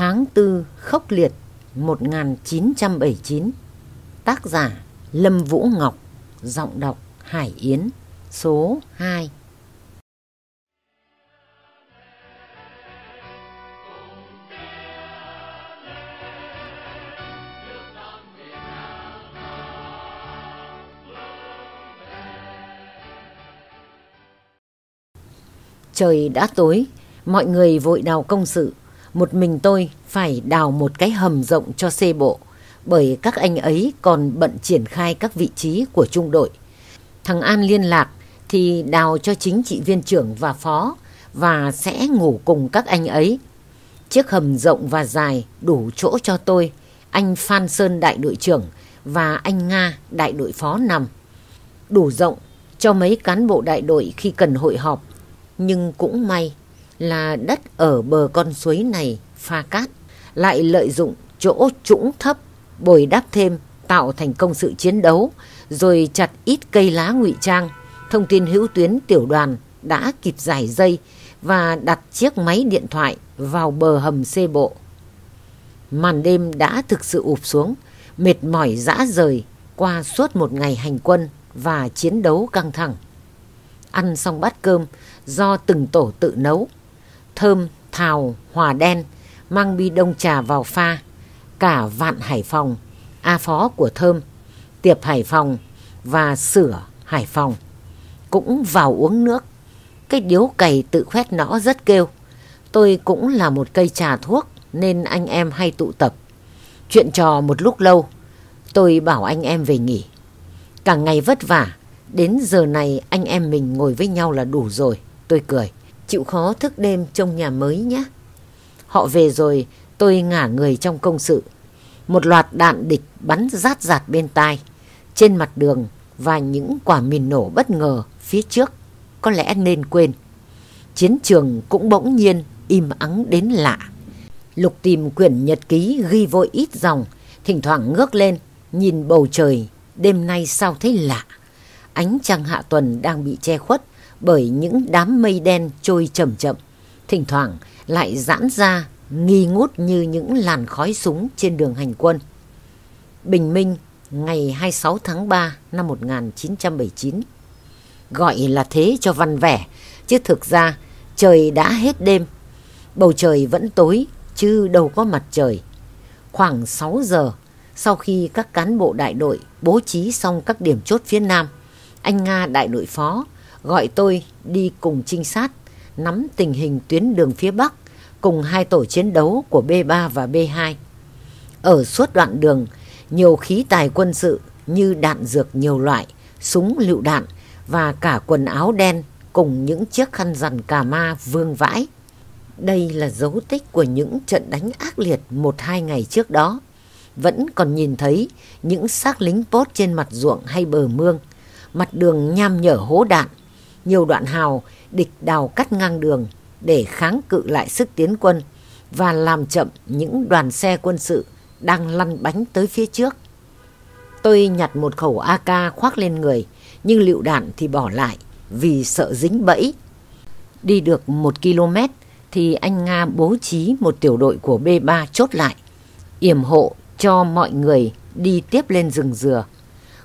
Tháng tư khốc liệt 1979 Tác giả Lâm Vũ Ngọc Giọng đọc Hải Yến Số 2 Trời đã tối, mọi người vội đào công sự. Một mình tôi phải đào một cái hầm rộng cho xe bộ, bởi các anh ấy còn bận triển khai các vị trí của trung đội. Thằng An liên lạc thì đào cho chính trị viên trưởng và phó và sẽ ngủ cùng các anh ấy. Chiếc hầm rộng và dài đủ chỗ cho tôi, anh Phan Sơn đại đội trưởng và anh Nga đại đội phó nằm. Đủ rộng cho mấy cán bộ đại đội khi cần hội họp nhưng cũng may là đất ở bờ con suối này pha cát, lại lợi dụng chỗ trũng thấp, bồi đắp thêm tạo thành công sự chiến đấu, rồi chặt ít cây lá ngụy trang. Thông tin hữu tuyến tiểu đoàn đã kịp giải dây và đặt chiếc máy điện thoại vào bờ hầm xê bộ. Màn đêm đã thực sự ụp xuống, mệt mỏi dã rời qua suốt một ngày hành quân và chiến đấu căng thẳng. Ăn xong bát cơm, do từng tổ tự nấu. Thơm, thào, hòa đen, mang bi đông trà vào pha. Cả vạn Hải Phòng, A Phó của Thơm, Tiệp Hải Phòng và Sửa Hải Phòng. Cũng vào uống nước. Cái điếu cày tự khoét nõ rất kêu. Tôi cũng là một cây trà thuốc nên anh em hay tụ tập. Chuyện trò một lúc lâu, tôi bảo anh em về nghỉ. Cả ngày vất vả, đến giờ này anh em mình ngồi với nhau là đủ rồi. Tôi cười. Chịu khó thức đêm trong nhà mới nhé. Họ về rồi, tôi ngả người trong công sự. Một loạt đạn địch bắn rát rạt bên tai. Trên mặt đường, và những quả mìn nổ bất ngờ phía trước. Có lẽ nên quên. Chiến trường cũng bỗng nhiên im ắng đến lạ. Lục tìm quyển nhật ký ghi vội ít dòng. Thỉnh thoảng ngước lên, nhìn bầu trời, đêm nay sao thấy lạ. Ánh trăng hạ tuần đang bị che khuất bởi những đám mây đen trôi chậm chậm, thỉnh thoảng lại giãn ra nghi ngút như những làn khói súng trên đường hành quân. Bình Minh, ngày 26 tháng 3 năm 1979. Gọi là thế cho văn vẻ, chứ thực ra trời đã hết đêm. Bầu trời vẫn tối, chứ đâu có mặt trời. Khoảng 6 giờ, sau khi các cán bộ đại đội bố trí xong các điểm chốt phía Nam, anh Nga đại đội phó gọi tôi đi cùng trinh sát, nắm tình hình tuyến đường phía Bắc cùng hai tổ chiến đấu của B3 và B2. Ở suốt đoạn đường, nhiều khí tài quân sự như đạn dược nhiều loại, súng lựu đạn và cả quần áo đen cùng những chiếc khăn rằn cà ma vương vãi. Đây là dấu tích của những trận đánh ác liệt một hai ngày trước đó. Vẫn còn nhìn thấy những xác lính bốt trên mặt ruộng hay bờ mương, mặt đường nham nhở hố đạn, nhiều đoạn hào địch đào cắt ngang đường để kháng cự lại sức tiến quân và làm chậm những đoàn xe quân sự đang lăn bánh tới phía trước. Tôi nhặt một khẩu AK khoác lên người, nhưng lựu đạn thì bỏ lại vì sợ dính bẫy. Đi được một km thì anh Nga bố trí một tiểu đội của B3 chốt lại, yểm hộ cho mọi người đi tiếp lên rừng dừa.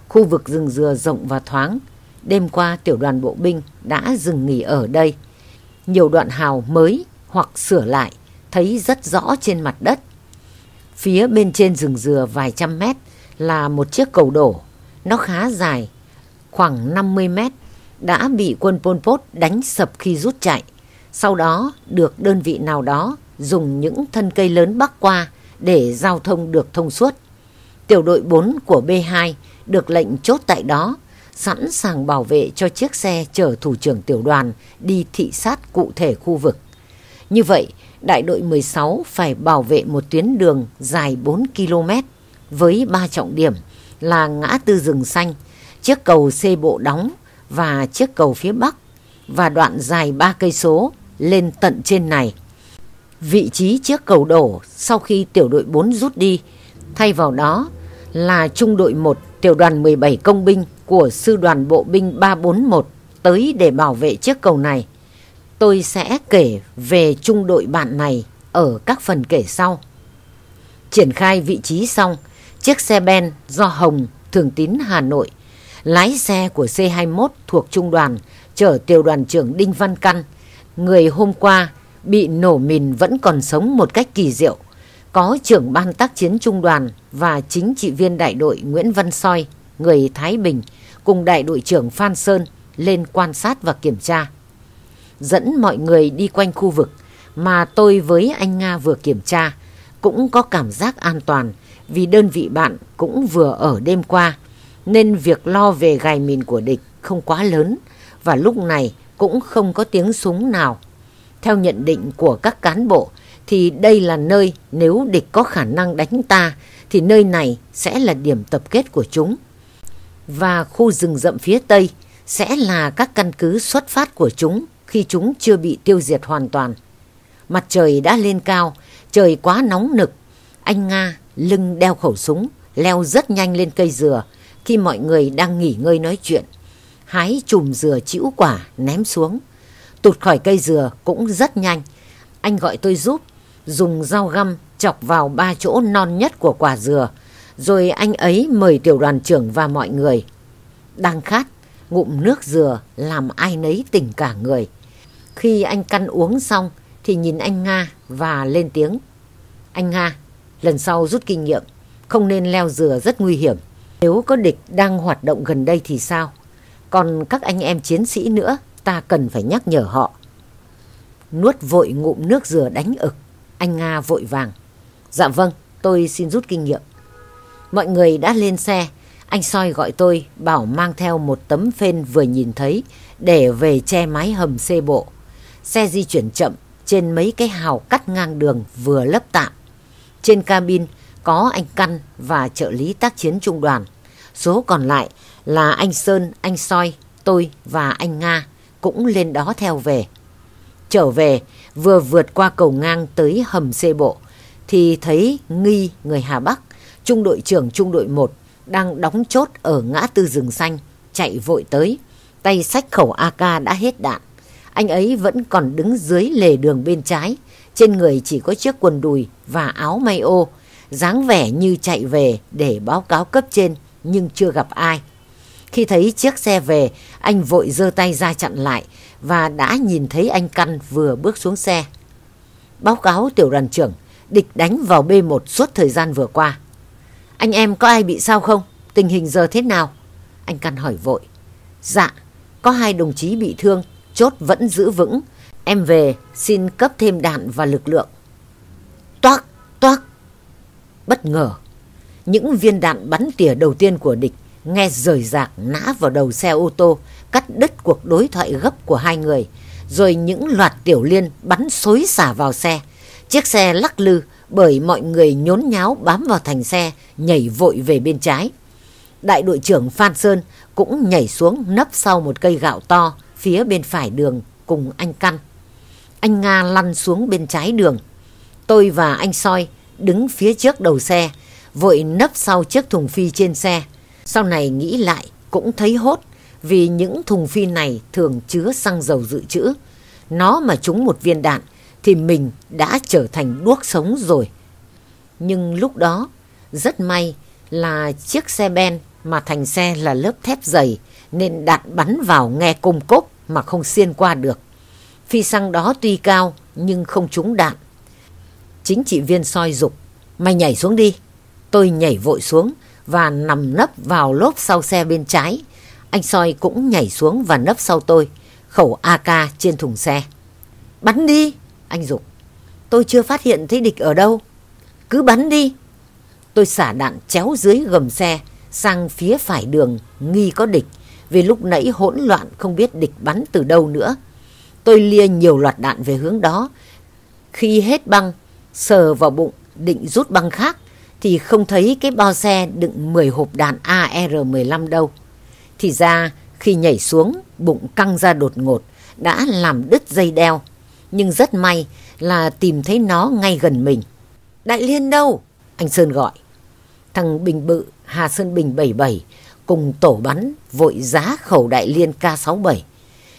Khu vực rừng dừa rộng và thoáng, Đêm qua tiểu đoàn bộ binh đã dừng nghỉ ở đây. Nhiều đoạn hào mới hoặc sửa lại thấy rất rõ trên mặt đất. Phía bên trên rừng dừa vài trăm mét là một chiếc cầu đổ. Nó khá dài, khoảng 50 mét, đã bị quân Pol Pot đánh sập khi rút chạy. Sau đó được đơn vị nào đó dùng những thân cây lớn bắc qua để giao thông được thông suốt. Tiểu đội 4 của B2 được lệnh chốt tại đó sẵn sàng bảo vệ cho chiếc xe chở thủ trưởng tiểu đoàn đi thị sát cụ thể khu vực. Như vậy, đại đội 16 phải bảo vệ một tuyến đường dài 4 km với ba trọng điểm là ngã tư rừng xanh, chiếc cầu xe bộ đóng và chiếc cầu phía bắc và đoạn dài 3 cây số lên tận trên này. Vị trí chiếc cầu đổ sau khi tiểu đội 4 rút đi, thay vào đó là trung đội 1 tiểu đoàn 17 công binh của sư đoàn bộ binh 341 tới để bảo vệ chiếc cầu này. Tôi sẽ kể về trung đội bạn này ở các phần kể sau. Triển khai vị trí xong, chiếc xe ben do Hồng, Thường Tín Hà Nội, lái xe của C21 thuộc trung đoàn, chở tiểu đoàn trưởng Đinh Văn Căn, người hôm qua bị nổ mìn vẫn còn sống một cách kỳ diệu, có trưởng ban tác chiến trung đoàn và chính trị viên đại đội Nguyễn Văn Soi, người Thái Bình, cùng đại đội trưởng Phan Sơn lên quan sát và kiểm tra. Dẫn mọi người đi quanh khu vực mà tôi với anh Nga vừa kiểm tra cũng có cảm giác an toàn vì đơn vị bạn cũng vừa ở đêm qua nên việc lo về gài mìn của địch không quá lớn và lúc này cũng không có tiếng súng nào. Theo nhận định của các cán bộ thì đây là nơi nếu địch có khả năng đánh ta thì nơi này sẽ là điểm tập kết của chúng. Và khu rừng rậm phía tây sẽ là các căn cứ xuất phát của chúng khi chúng chưa bị tiêu diệt hoàn toàn. Mặt trời đã lên cao, trời quá nóng nực. Anh Nga lưng đeo khẩu súng, leo rất nhanh lên cây dừa khi mọi người đang nghỉ ngơi nói chuyện. Hái chùm dừa chĩu quả ném xuống. Tụt khỏi cây dừa cũng rất nhanh. Anh gọi tôi giúp, dùng dao găm chọc vào ba chỗ non nhất của quả dừa. Rồi anh ấy mời tiểu đoàn trưởng và mọi người. Đang khát, ngụm nước dừa làm ai nấy tỉnh cả người. Khi anh căn uống xong thì nhìn anh Nga và lên tiếng. Anh Nga, lần sau rút kinh nghiệm, không nên leo dừa rất nguy hiểm. Nếu có địch đang hoạt động gần đây thì sao? Còn các anh em chiến sĩ nữa, ta cần phải nhắc nhở họ. Nuốt vội ngụm nước dừa đánh ực, anh Nga vội vàng. Dạ vâng, tôi xin rút kinh nghiệm. Mọi người đã lên xe, anh soi gọi tôi bảo mang theo một tấm phên vừa nhìn thấy để về che mái hầm xe bộ. Xe di chuyển chậm trên mấy cái hào cắt ngang đường vừa lấp tạm. Trên cabin có anh Căn và trợ lý tác chiến trung đoàn. Số còn lại là anh Sơn, anh Soi, tôi và anh Nga cũng lên đó theo về. Trở về, vừa vượt qua cầu ngang tới hầm xe bộ, thì thấy Nghi, người Hà Bắc, trung đội trưởng trung đội 1, đang đóng chốt ở ngã tư rừng xanh, chạy vội tới. Tay sách khẩu AK đã hết đạn. Anh ấy vẫn còn đứng dưới lề đường bên trái, trên người chỉ có chiếc quần đùi và áo may ô, dáng vẻ như chạy về để báo cáo cấp trên nhưng chưa gặp ai. Khi thấy chiếc xe về, anh vội giơ tay ra chặn lại và đã nhìn thấy anh Căn vừa bước xuống xe. Báo cáo tiểu đoàn trưởng, địch đánh vào B1 suốt thời gian vừa qua. Anh em có ai bị sao không? Tình hình giờ thế nào? Anh Căn hỏi vội. Dạ, có hai đồng chí bị thương, chốt vẫn giữ vững. Em về xin cấp thêm đạn và lực lượng. Toác, toác. Bất ngờ, những viên đạn bắn tỉa đầu tiên của địch nghe rời rạc nã vào đầu xe ô tô, cắt đứt cuộc đối thoại gấp của hai người. Rồi những loạt tiểu liên bắn xối xả vào xe. Chiếc xe lắc lư bởi mọi người nhốn nháo bám vào thành xe, nhảy vội về bên trái. Đại đội trưởng Phan Sơn cũng nhảy xuống nấp sau một cây gạo to phía bên phải đường cùng anh Căn. Anh Nga lăn xuống bên trái đường. Tôi và anh Soi đứng phía trước đầu xe, vội nấp sau chiếc thùng phi trên xe. Sau này nghĩ lại cũng thấy hốt vì những thùng phi này thường chứa xăng dầu dự trữ. Nó mà trúng một viên đạn thì mình đã trở thành đuốc sống rồi. Nhưng lúc đó, rất may là chiếc xe ben mà thành xe là lớp thép dày nên đạn bắn vào nghe cung cốp mà không xuyên qua được. Phi xăng đó tuy cao nhưng không trúng đạn. Chính trị viên soi dục, Mày nhảy xuống đi. Tôi nhảy vội xuống và nằm nấp vào lốp sau xe bên trái. Anh soi cũng nhảy xuống và nấp sau tôi. Khẩu AK trên thùng xe. Bắn đi! Anh dục Tôi chưa phát hiện thấy địch ở đâu. Cứ bắn đi! Tôi xả đạn chéo dưới gầm xe sang phía phải đường nghi có địch vì lúc nãy hỗn loạn không biết địch bắn từ đâu nữa. Tôi lia nhiều loạt đạn về hướng đó. Khi hết băng, sờ vào bụng, định rút băng khác, thì không thấy cái bao xe đựng 10 hộp đạn AR-15 đâu. Thì ra, khi nhảy xuống, bụng căng ra đột ngột, đã làm đứt dây đeo. Nhưng rất may là tìm thấy nó ngay gần mình. Đại Liên đâu? Anh Sơn gọi. Thằng Bình Bự, Hà Sơn Bình 77, cùng tổ bắn vội giá khẩu đại liên K67.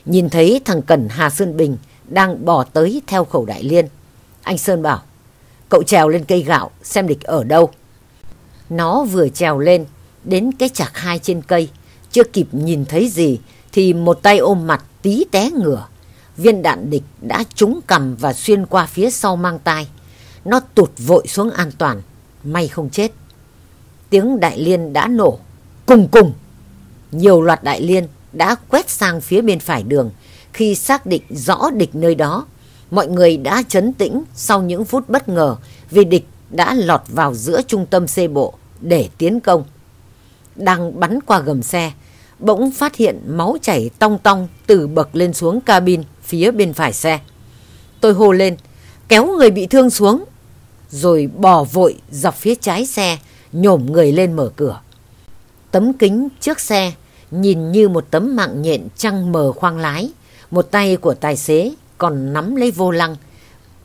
Nhìn thấy thằng Cần Hà Sơn Bình đang bỏ tới theo khẩu đại liên. Anh Sơn bảo, cậu trèo lên cây gạo xem địch ở đâu. Nó vừa trèo lên, đến cái chạc hai trên cây, chưa kịp nhìn thấy gì thì một tay ôm mặt tí té ngửa. Viên đạn địch đã trúng cằm và xuyên qua phía sau mang tai. Nó tụt vội xuống an toàn, may không chết. Tiếng đại liên đã nổ, cùng cùng. Nhiều loạt đại liên đã quét sang phía bên phải đường. Khi xác định rõ địch nơi đó, mọi người đã chấn tĩnh sau những phút bất ngờ vì địch đã lọt vào giữa trung tâm xe bộ để tiến công. Đang bắn qua gầm xe, bỗng phát hiện máu chảy tong tong từ bậc lên xuống cabin phía bên phải xe. Tôi hô lên, kéo người bị thương xuống, rồi bò vội dọc phía trái xe, nhổm người lên mở cửa. Tấm kính trước xe nhìn như một tấm mạng nhện trăng mờ khoang lái, một tay của tài xế còn nắm lấy vô lăng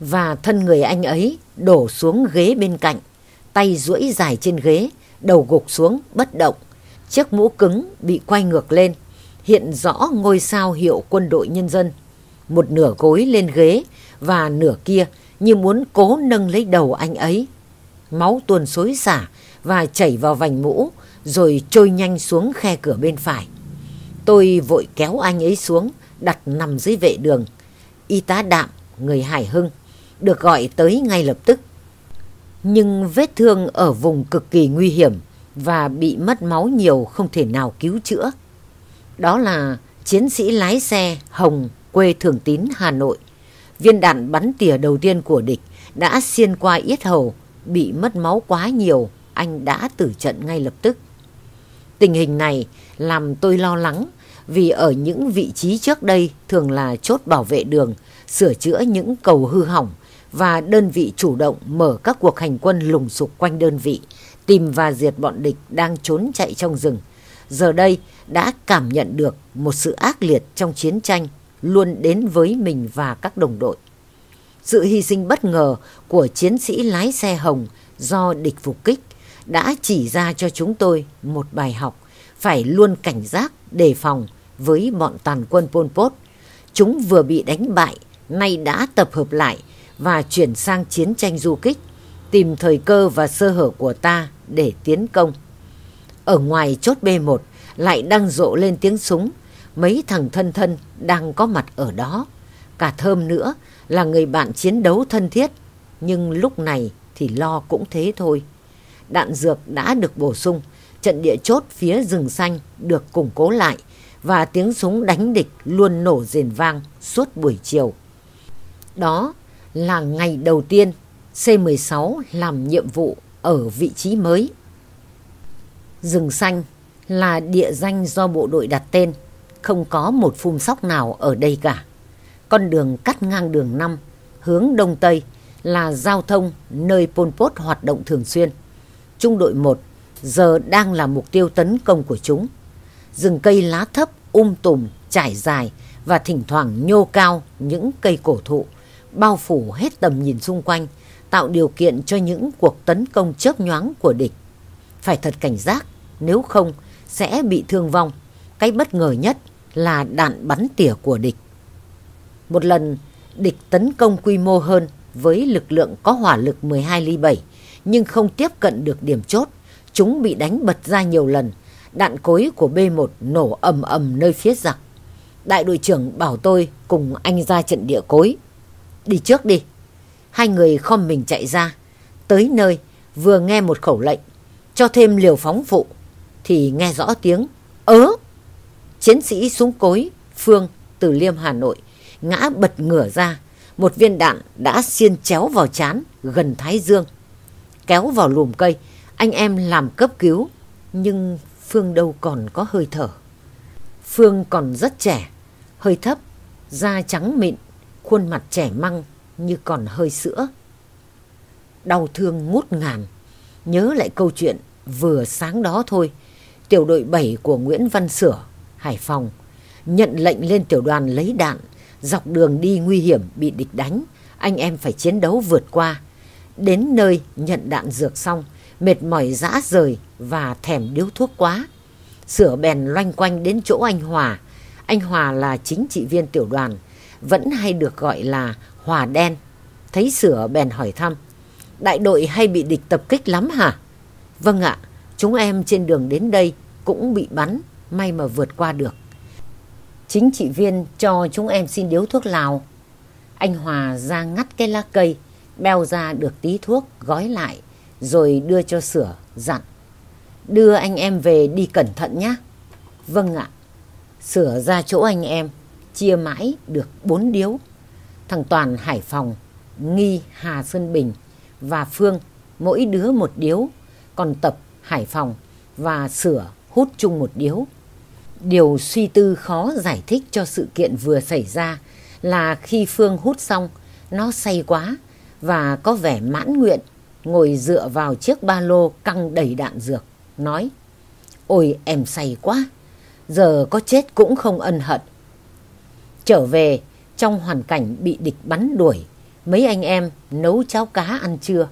và thân người anh ấy đổ xuống ghế bên cạnh, tay duỗi dài trên ghế, đầu gục xuống bất động. Chiếc mũ cứng bị quay ngược lên, hiện rõ ngôi sao hiệu quân đội nhân dân. Một nửa gối lên ghế và nửa kia như muốn cố nâng lấy đầu anh ấy. Máu tuôn xối xả và chảy vào vành mũ rồi trôi nhanh xuống khe cửa bên phải. Tôi vội kéo anh ấy xuống, đặt nằm dưới vệ đường. Y tá Đạm, người Hải Hưng, được gọi tới ngay lập tức. Nhưng vết thương ở vùng cực kỳ nguy hiểm và bị mất máu nhiều không thể nào cứu chữa. Đó là chiến sĩ lái xe Hồng quê Thường Tín, Hà Nội. Viên đạn bắn tỉa đầu tiên của địch đã xuyên qua yết hầu, bị mất máu quá nhiều, anh đã tử trận ngay lập tức. Tình hình này làm tôi lo lắng vì ở những vị trí trước đây thường là chốt bảo vệ đường, sửa chữa những cầu hư hỏng và đơn vị chủ động mở các cuộc hành quân lùng sục quanh đơn vị, tìm và diệt bọn địch đang trốn chạy trong rừng. Giờ đây đã cảm nhận được một sự ác liệt trong chiến tranh luôn đến với mình và các đồng đội. Sự hy sinh bất ngờ của chiến sĩ lái xe hồng do địch phục kích đã chỉ ra cho chúng tôi một bài học phải luôn cảnh giác, đề phòng với bọn tàn quân Pol Pot. Chúng vừa bị đánh bại, nay đã tập hợp lại và chuyển sang chiến tranh du kích, tìm thời cơ và sơ hở của ta để tiến công. Ở ngoài chốt B1 lại đang rộ lên tiếng súng, mấy thằng thân thân đang có mặt ở đó. Cả thơm nữa là người bạn chiến đấu thân thiết, nhưng lúc này thì lo cũng thế thôi. Đạn dược đã được bổ sung, trận địa chốt phía rừng xanh được củng cố lại và tiếng súng đánh địch luôn nổ rền vang suốt buổi chiều. Đó là ngày đầu tiên C-16 làm nhiệm vụ ở vị trí mới. Rừng xanh là địa danh do bộ đội đặt tên, không có một phun sóc nào ở đây cả. Con đường cắt ngang đường 5, hướng đông tây là giao thông nơi Pol Pot hoạt động thường xuyên. Trung đội 1 giờ đang là mục tiêu tấn công của chúng. Rừng cây lá thấp, um tùm, trải dài và thỉnh thoảng nhô cao những cây cổ thụ, bao phủ hết tầm nhìn xung quanh, tạo điều kiện cho những cuộc tấn công chớp nhoáng của địch. Phải thật cảnh giác, nếu không sẽ bị thương vong. Cái bất ngờ nhất là đạn bắn tỉa của địch. Một lần, địch tấn công quy mô hơn với lực lượng có hỏa lực 12 ly 7, nhưng không tiếp cận được điểm chốt Chúng bị đánh bật ra nhiều lần. Đạn cối của B1 nổ ầm ầm nơi phía giặc. Đại đội trưởng bảo tôi cùng anh ra trận địa cối. Đi trước đi. Hai người khom mình chạy ra. Tới nơi vừa nghe một khẩu lệnh. Cho thêm liều phóng phụ. Thì nghe rõ tiếng. Ớ! Chiến sĩ súng cối Phương từ Liêm Hà Nội ngã bật ngửa ra. Một viên đạn đã xiên chéo vào chán gần Thái Dương. Kéo vào lùm cây anh em làm cấp cứu, nhưng Phương đâu còn có hơi thở. Phương còn rất trẻ, hơi thấp, da trắng mịn, khuôn mặt trẻ măng như còn hơi sữa. Đau thương ngút ngàn, nhớ lại câu chuyện vừa sáng đó thôi. Tiểu đội 7 của Nguyễn Văn Sửa, Hải Phòng, nhận lệnh lên tiểu đoàn lấy đạn, dọc đường đi nguy hiểm bị địch đánh, anh em phải chiến đấu vượt qua. Đến nơi nhận đạn dược xong, mệt mỏi dã rời và thèm điếu thuốc quá. Sửa bèn loanh quanh đến chỗ anh Hòa. Anh Hòa là chính trị viên tiểu đoàn, vẫn hay được gọi là Hòa Đen. Thấy sửa bèn hỏi thăm. Đại đội hay bị địch tập kích lắm hả? Vâng ạ, chúng em trên đường đến đây cũng bị bắn, may mà vượt qua được. Chính trị viên cho chúng em xin điếu thuốc lào. Anh Hòa ra ngắt cái lá cây, beo ra được tí thuốc, gói lại, rồi đưa cho sửa, dặn. Đưa anh em về đi cẩn thận nhé. Vâng ạ. Sửa ra chỗ anh em, chia mãi được bốn điếu. Thằng Toàn Hải Phòng, Nghi Hà Sơn Bình và Phương mỗi đứa một điếu, còn Tập Hải Phòng và Sửa hút chung một điếu. Điều suy tư khó giải thích cho sự kiện vừa xảy ra là khi Phương hút xong, nó say quá và có vẻ mãn nguyện, ngồi dựa vào chiếc ba lô căng đầy đạn dược, nói Ôi em say quá, giờ có chết cũng không ân hận. Trở về, trong hoàn cảnh bị địch bắn đuổi, mấy anh em nấu cháo cá ăn trưa.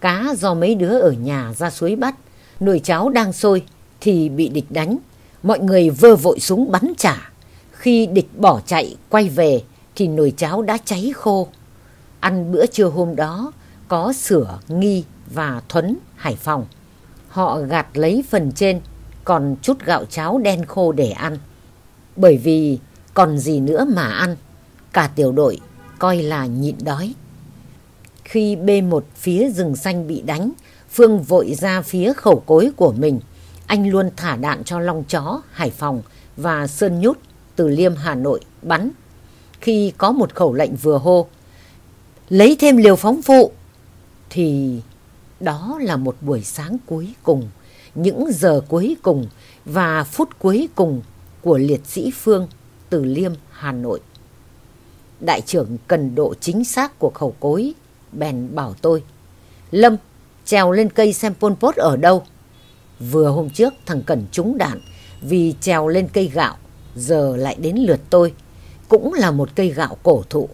Cá do mấy đứa ở nhà ra suối bắt, nồi cháo đang sôi thì bị địch đánh. Mọi người vơ vội súng bắn trả. Khi địch bỏ chạy quay về thì nồi cháo đã cháy khô. Ăn bữa trưa hôm đó có sửa nghi và thuấn Hải Phòng. Họ gạt lấy phần trên còn chút gạo cháo đen khô để ăn. Bởi vì còn gì nữa mà ăn, cả tiểu đội coi là nhịn đói. Khi B1 phía rừng xanh bị đánh, Phương vội ra phía khẩu cối của mình. Anh luôn thả đạn cho Long Chó, Hải Phòng và Sơn Nhút từ Liêm Hà Nội bắn. Khi có một khẩu lệnh vừa hô, lấy thêm liều phóng phụ, thì đó là một buổi sáng cuối cùng, những giờ cuối cùng và phút cuối cùng của liệt sĩ Phương từ Liêm, Hà Nội. Đại trưởng cần độ chính xác của khẩu cối, bèn bảo tôi. Lâm, trèo lên cây xem Pol Pot ở đâu. Vừa hôm trước thằng Cần trúng đạn vì trèo lên cây gạo, giờ lại đến lượt tôi. Cũng là một cây gạo cổ thụ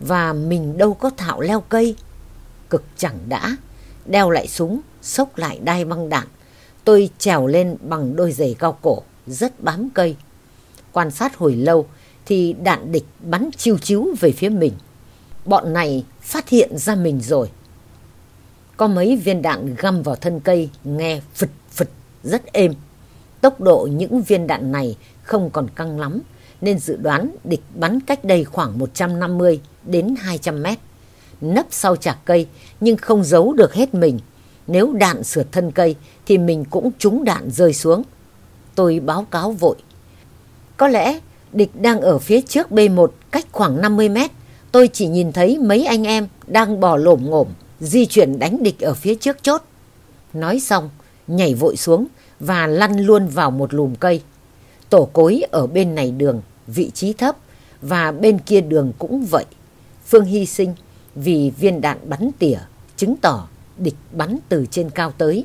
và mình đâu có thạo leo cây. Cực chẳng đã, đeo lại súng, xốc lại đai băng đạn. Tôi trèo lên bằng đôi giày cao cổ, rất bám cây. Quan sát hồi lâu thì đạn địch bắn chiêu chiếu về phía mình. Bọn này phát hiện ra mình rồi. Có mấy viên đạn găm vào thân cây, nghe phịch phịch, rất êm. Tốc độ những viên đạn này không còn căng lắm, nên dự đoán địch bắn cách đây khoảng 150 đến 200 mét. Nấp sau chạc cây, nhưng không giấu được hết mình. Nếu đạn sượt thân cây, thì mình cũng trúng đạn rơi xuống. Tôi báo cáo vội. Có lẽ địch đang ở phía trước B1 cách khoảng 50 mét. Tôi chỉ nhìn thấy mấy anh em đang bò lổm ngổm di chuyển đánh địch ở phía trước chốt. Nói xong, nhảy vội xuống và lăn luôn vào một lùm cây. Tổ cối ở bên này đường, vị trí thấp, và bên kia đường cũng vậy. Phương hy sinh vì viên đạn bắn tỉa, chứng tỏ địch bắn từ trên cao tới.